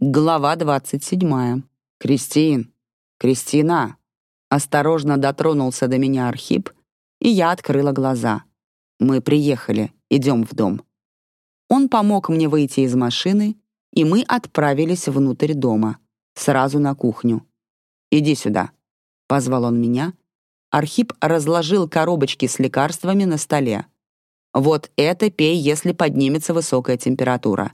Глава 27. «Кристин! Кристина!» Осторожно дотронулся до меня Архип, и я открыла глаза. «Мы приехали. Идем в дом». Он помог мне выйти из машины, и мы отправились внутрь дома, сразу на кухню. «Иди сюда», — позвал он меня. Архип разложил коробочки с лекарствами на столе. «Вот это пей, если поднимется высокая температура.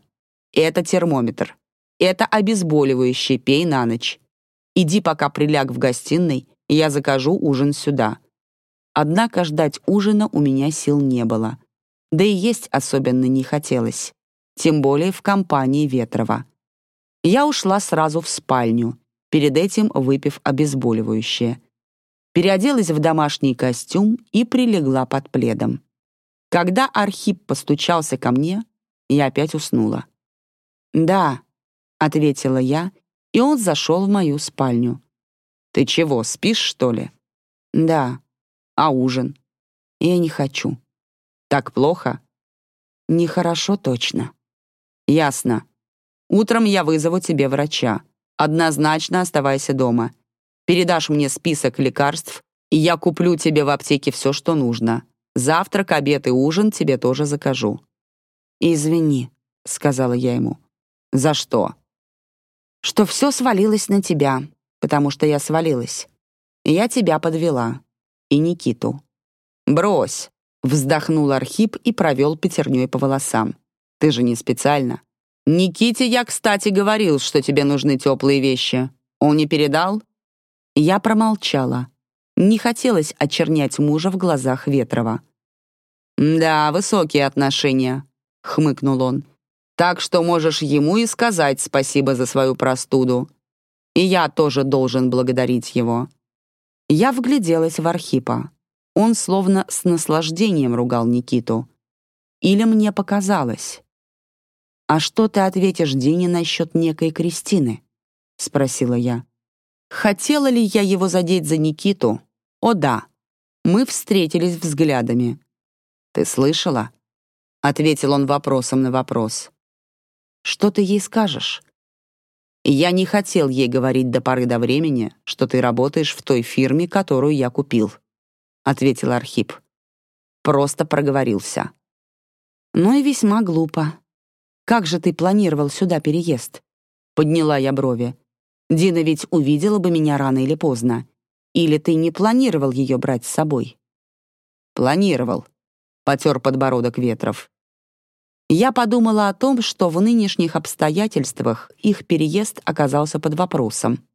Это термометр. Это обезболивающее, пей на ночь. Иди пока приляг в гостиной, я закажу ужин сюда. Однако ждать ужина у меня сил не было. Да и есть особенно не хотелось. Тем более в компании Ветрова. Я ушла сразу в спальню, перед этим выпив обезболивающее. Переоделась в домашний костюм и прилегла под пледом. Когда Архип постучался ко мне, я опять уснула. «Да», — ответила я, и он зашел в мою спальню. «Ты чего, спишь, что ли?» «Да». «А ужин?» «Я не хочу». «Так плохо?» «Нехорошо точно». «Ясно. Утром я вызову тебе врача. Однозначно оставайся дома. Передашь мне список лекарств, и я куплю тебе в аптеке все, что нужно. Завтрак, обед и ужин тебе тоже закажу». «Извини», — сказала я ему. «За что?» «Что все свалилось на тебя, потому что я свалилась. Я тебя подвела. И Никиту». «Брось!» — вздохнул Архип и провел пятерней по волосам. «Ты же не специально. Никите я, кстати, говорил, что тебе нужны теплые вещи. Он не передал?» Я промолчала. Не хотелось очернять мужа в глазах Ветрова. «Да, высокие отношения», — хмыкнул он. Так что можешь ему и сказать спасибо за свою простуду. И я тоже должен благодарить его». Я вгляделась в Архипа. Он словно с наслаждением ругал Никиту. Или мне показалось? «А что ты ответишь Дине насчет некой Кристины?» — спросила я. Хотела ли я его задеть за Никиту? О да. Мы встретились взглядами. «Ты слышала?» — ответил он вопросом на вопрос. Что ты ей скажешь? Я не хотел ей говорить до поры до времени, что ты работаешь в той фирме, которую я купил, ответил Архип. Просто проговорился. Ну и весьма глупо. Как же ты планировал сюда переезд? Подняла я брови. Дина ведь увидела бы меня рано или поздно. Или ты не планировал ее брать с собой? Планировал. Потер подбородок Ветров. Я подумала о том, что в нынешних обстоятельствах их переезд оказался под вопросом.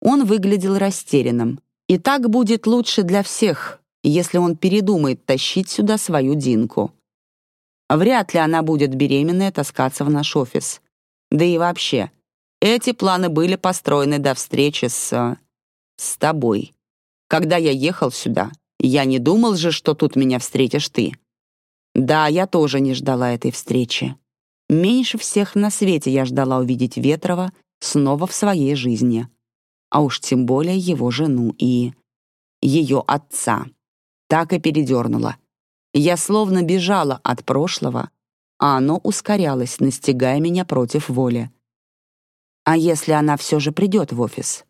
Он выглядел растерянным. И так будет лучше для всех, если он передумает тащить сюда свою Динку. Вряд ли она будет беременная таскаться в наш офис. Да и вообще, эти планы были построены до встречи с... с тобой. Когда я ехал сюда, я не думал же, что тут меня встретишь ты. Да, я тоже не ждала этой встречи. Меньше всех на свете я ждала увидеть Ветрова снова в своей жизни. А уж тем более его жену и... ее отца. Так и передернула. Я словно бежала от прошлого, а оно ускорялось, настигая меня против воли. А если она все же придет в офис?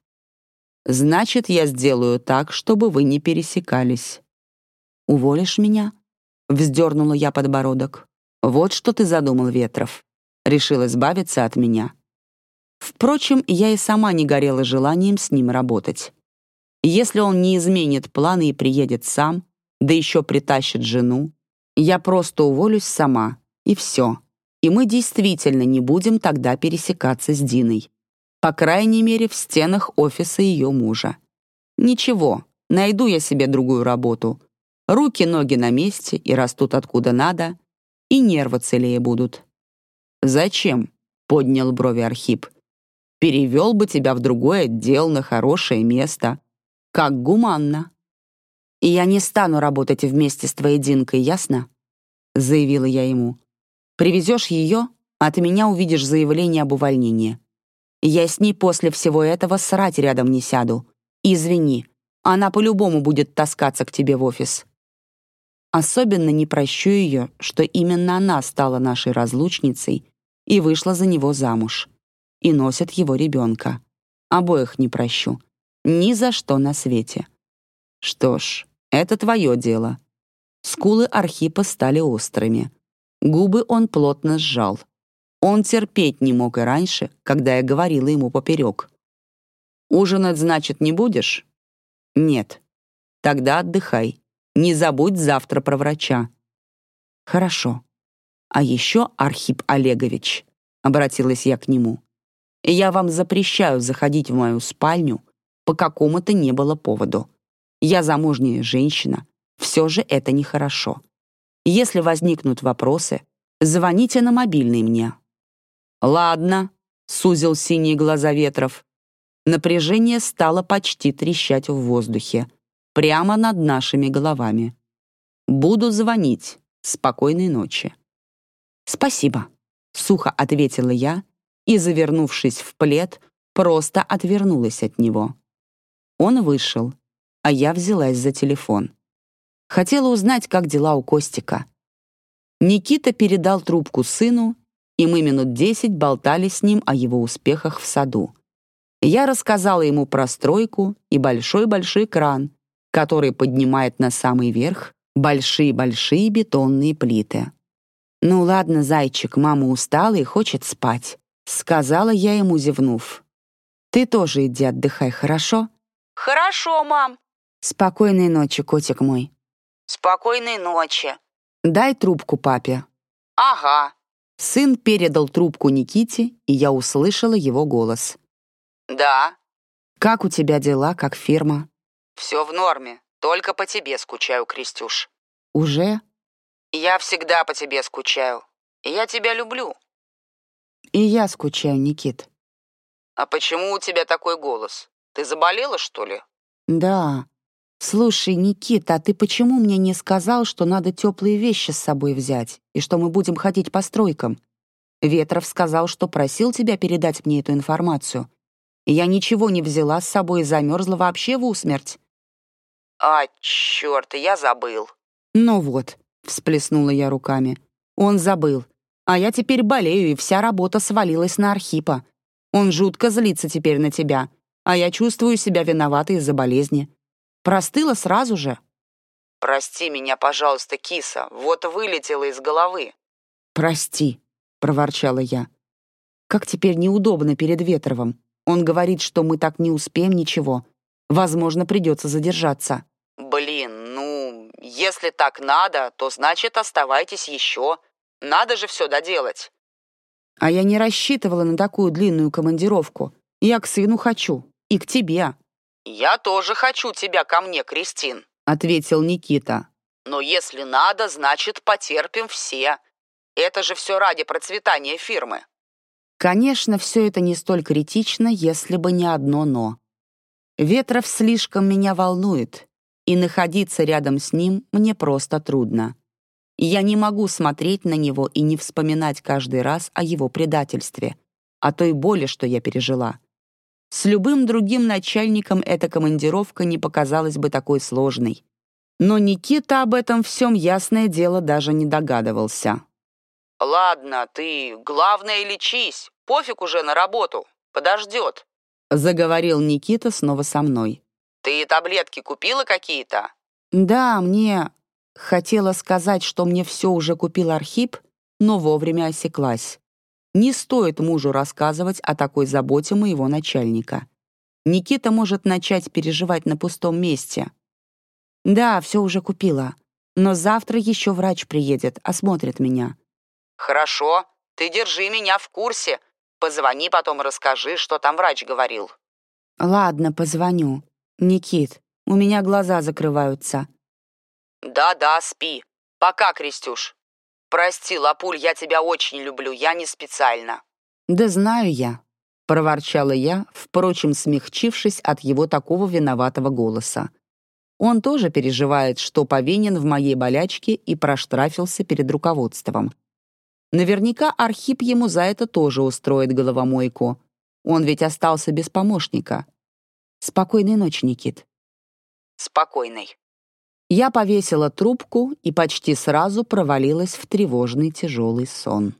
Значит, я сделаю так, чтобы вы не пересекались. Уволишь меня? Вздернула я подбородок. «Вот что ты задумал, Ветров. Решил избавиться от меня». Впрочем, я и сама не горела желанием с ним работать. Если он не изменит планы и приедет сам, да еще притащит жену, я просто уволюсь сама, и все. И мы действительно не будем тогда пересекаться с Диной. По крайней мере, в стенах офиса ее мужа. Ничего, найду я себе другую работу, Руки-ноги на месте и растут откуда надо, и нервы целее будут. «Зачем?» — поднял брови Архип. «Перевел бы тебя в другой отдел на хорошее место. Как гуманно». «И я не стану работать вместе с твоей Динкой, ясно?» — заявила я ему. «Привезешь ее, от меня увидишь заявление об увольнении. Я с ней после всего этого срать рядом не сяду. Извини, она по-любому будет таскаться к тебе в офис. Особенно не прощу ее, что именно она стала нашей разлучницей и вышла за него замуж. и носят его ребенка. Обоих не прощу. Ни за что на свете. Что ж, это твое дело. Скулы Архипа стали острыми. Губы он плотно сжал. Он терпеть не мог и раньше, когда я говорила ему поперек. «Ужинать, значит, не будешь?» «Нет». «Тогда отдыхай. Не забудь завтра про врача». «Хорошо. А еще, Архип Олегович», — обратилась я к нему, «я вам запрещаю заходить в мою спальню по какому-то не было поводу. Я замужняя женщина, все же это нехорошо. Если возникнут вопросы, звоните на мобильный мне». «Ладно», — сузил синие глаза Ветров. Напряжение стало почти трещать в воздухе, прямо над нашими головами. «Буду звонить. Спокойной ночи». «Спасибо», — сухо ответила я и, завернувшись в плед, просто отвернулась от него. Он вышел, а я взялась за телефон. Хотела узнать, как дела у Костика. Никита передал трубку сыну, и мы минут десять болтали с ним о его успехах в саду. Я рассказала ему про стройку и большой-большой кран, который поднимает на самый верх большие-большие бетонные плиты. «Ну ладно, зайчик, мама устала и хочет спать», — сказала я ему, зевнув. «Ты тоже иди отдыхай, хорошо?» «Хорошо, мам». «Спокойной ночи, котик мой». «Спокойной ночи». «Дай трубку папе». «Ага». Сын передал трубку Никите, и я услышала его голос. «Да». «Как у тебя дела, как фирма?» «Все в норме. Только по тебе скучаю, Крестюш». «Уже?» «Я всегда по тебе скучаю. Я тебя люблю». «И я скучаю, Никит». «А почему у тебя такой голос? Ты заболела, что ли?» «Да. Слушай, Никита, а ты почему мне не сказал, что надо теплые вещи с собой взять и что мы будем ходить по стройкам? Ветров сказал, что просил тебя передать мне эту информацию. Я ничего не взяла с собой и замерзла вообще в усмерть». «А, черт, я забыл». «Ну вот», — всплеснула я руками. «Он забыл. А я теперь болею, и вся работа свалилась на Архипа. Он жутко злится теперь на тебя, а я чувствую себя виноватой из-за болезни. Простыла сразу же». «Прости меня, пожалуйста, киса, вот вылетела из головы». «Прости», — проворчала я. «Как теперь неудобно перед Ветровым. Он говорит, что мы так не успеем ничего. Возможно, придется задержаться». «Блин, ну, если так надо, то значит оставайтесь еще. Надо же все доделать». «А я не рассчитывала на такую длинную командировку. Я к сыну хочу. И к тебе». «Я тоже хочу тебя ко мне, Кристин», — ответил Никита. «Но если надо, значит, потерпим все. Это же все ради процветания фирмы». Конечно, все это не столь критично, если бы не одно «но». Ветров слишком меня волнует, и находиться рядом с ним мне просто трудно. Я не могу смотреть на него и не вспоминать каждый раз о его предательстве, о той боли, что я пережила. С любым другим начальником эта командировка не показалась бы такой сложной. Но Никита об этом всем ясное дело даже не догадывался. «Ладно, ты, главное, лечись. Пофиг уже на работу. Подождет», — заговорил Никита снова со мной. «Ты таблетки купила какие-то?» «Да, мне...» Хотела сказать, что мне все уже купил Архип, но вовремя осеклась. Не стоит мужу рассказывать о такой заботе моего начальника. Никита может начать переживать на пустом месте. «Да, все уже купила. Но завтра еще врач приедет, осмотрит меня». «Хорошо. Ты держи меня в курсе. Позвони потом, расскажи, что там врач говорил». «Ладно, позвоню. Никит, у меня глаза закрываются». «Да-да, спи. Пока, Крестюш». «Прости, Лапуль, я тебя очень люблю, я не специально». «Да знаю я», — проворчала я, впрочем, смягчившись от его такого виноватого голоса. Он тоже переживает, что повинен в моей болячке и проштрафился перед руководством. Наверняка Архип ему за это тоже устроит головомойку. Он ведь остался без помощника. Спокойной ночи, Никит. Спокойной. Я повесила трубку и почти сразу провалилась в тревожный тяжелый сон.